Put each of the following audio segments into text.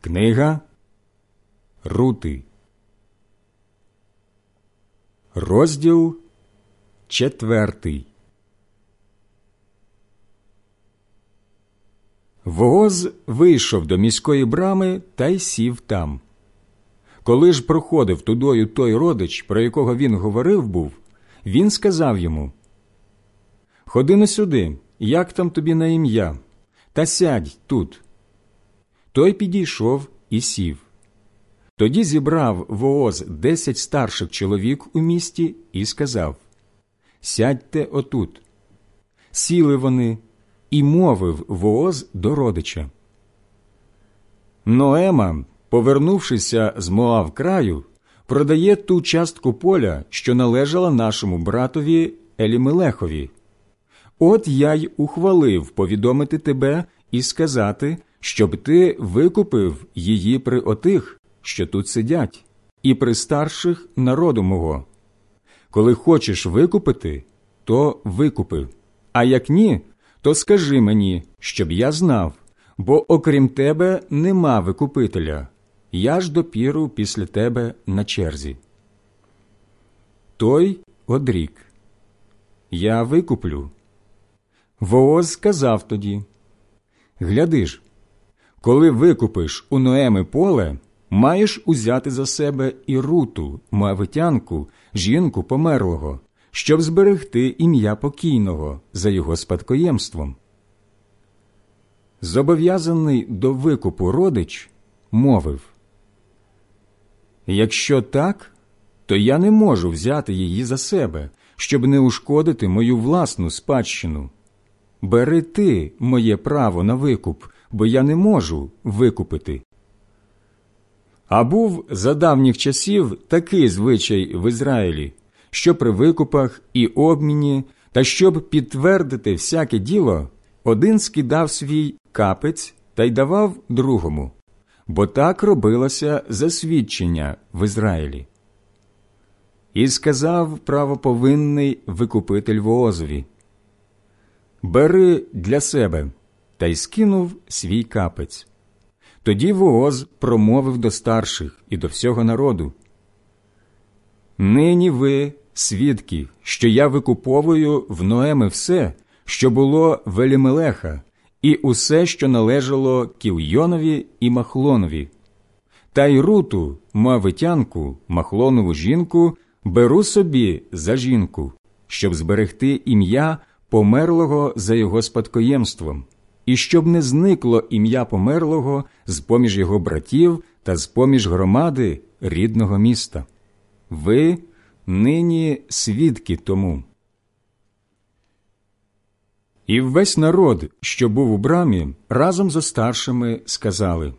Книга Рути, розділ четвертий. Вооз вийшов до міської брами та й сів там. Коли ж проходив тудою той родич, про якого він говорив був, він сказав йому Ходи на сюди, як там тобі на ім'я, та сядь тут. Той підійшов і сів. Тоді зібрав вооз десять старших чоловік у місті і сказав Сядьте отут. Сіли вони, і мовив вооз до родича. Ноема, повернувшися з Моав краю, продає ту частку поля, що належала нашому братові Елімелехові. От я й ухвалив повідомити тебе і сказати, щоб ти викупив її при отих, що тут сидять, і при старших народу мого. Коли хочеш викупити, то викупи, а як ні, то скажи мені, щоб я знав, бо окрім тебе нема викупителя, я ж допіру після тебе на черзі. Той одрік. Я викуплю. Вооз сказав тоді Гляди ж, коли викупиш у Ноеми поле, маєш узяти за себе і руту, моавитянку, жінку померлого, щоб зберегти ім'я покійного за його спадкоємством. Зобов'язаний до викупу родич мовив Якщо так, то я не можу взяти її за себе, щоб не ушкодити мою власну спадщину. Бери ти моє право на викуп, бо я не можу викупити. А був за давніх часів такий звичай в Ізраїлі, що при викупах і обміні, та щоб підтвердити всяке діло, один скидав свій капець та й давав другому, бо так робилося засвідчення в Ізраїлі. І сказав правоповинний викупитель воозові Бери для себе та й скинув свій капець. Тоді Вооз промовив до старших і до всього народу. Нині ви, свідки, що я викуповую в Ноеми все, що було в Елімелеха, і усе, що належало Кілйонові і Махлонові. Та й руту, мавитянку, махлонову жінку, беру собі за жінку, щоб зберегти ім'я померлого за його спадкоємством і щоб не зникло ім'я померлого з поміж його братів та з поміж громади рідного міста. Ви нині свідки тому. І весь народ, що був у брамі, разом зо старшими сказали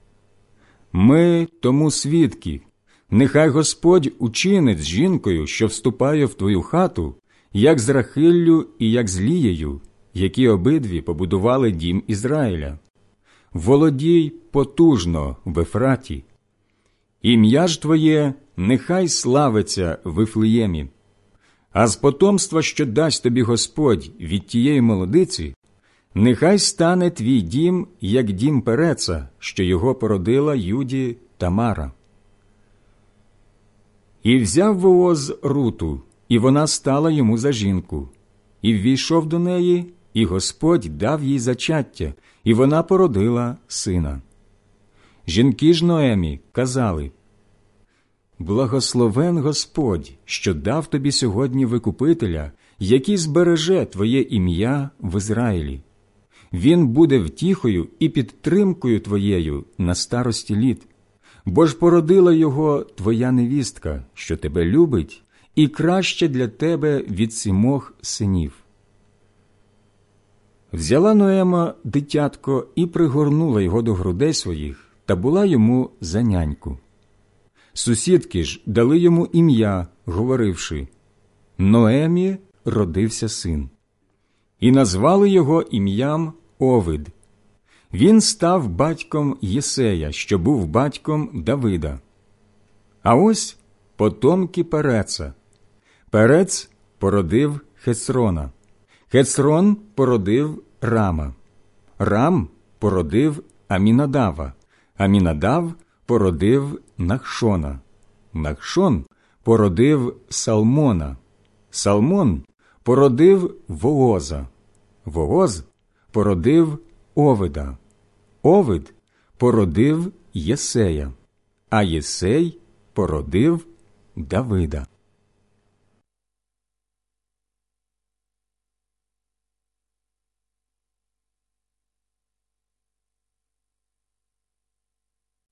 Ми тому свідки, нехай Господь учинить з жінкою, що вступає в твою хату, як з Рахиллю і як з Лією, які обидві побудували дім Ізраїля. Володій потужно в Ефраті. Ім'я ж твоє нехай славиться в Іфлеємі. А з потомства, що дасть тобі Господь від тієї молодиці, нехай стане твій дім, як дім переца, що його породила Юді Тамара. І взяв вооз руту, і вона стала йому за жінку, і ввійшов до неї, і Господь дав їй зачаття, і вона породила сина. Жінки ж Ноемі казали Благословен Господь, що дав тобі сьогодні викупителя, який збереже твоє ім'я в Ізраїлі. Він буде втіхою і підтримкою твоєю на старості літ, бо ж породила його твоя невістка, що тебе любить, і краще для тебе від сімох синів. Взяла Ноема дитятко і пригорнула його до грудей своїх та була йому за няньку. Сусідки ж дали йому ім'я, говоривши Ноемі родився син, і назвали його ім'ям Овид. Він став батьком Єсея, що був батьком Давида. А ось потомки Переца. Перец породив Хесрона. Хецрон породив Рама, Рам породив Амінадава, Амінадав породив Нахшона, Нахшон породив Салмона, Салмон породив Вооза, Вооз породив Овида, Овид породив Єсея, а Єсей породив Давида.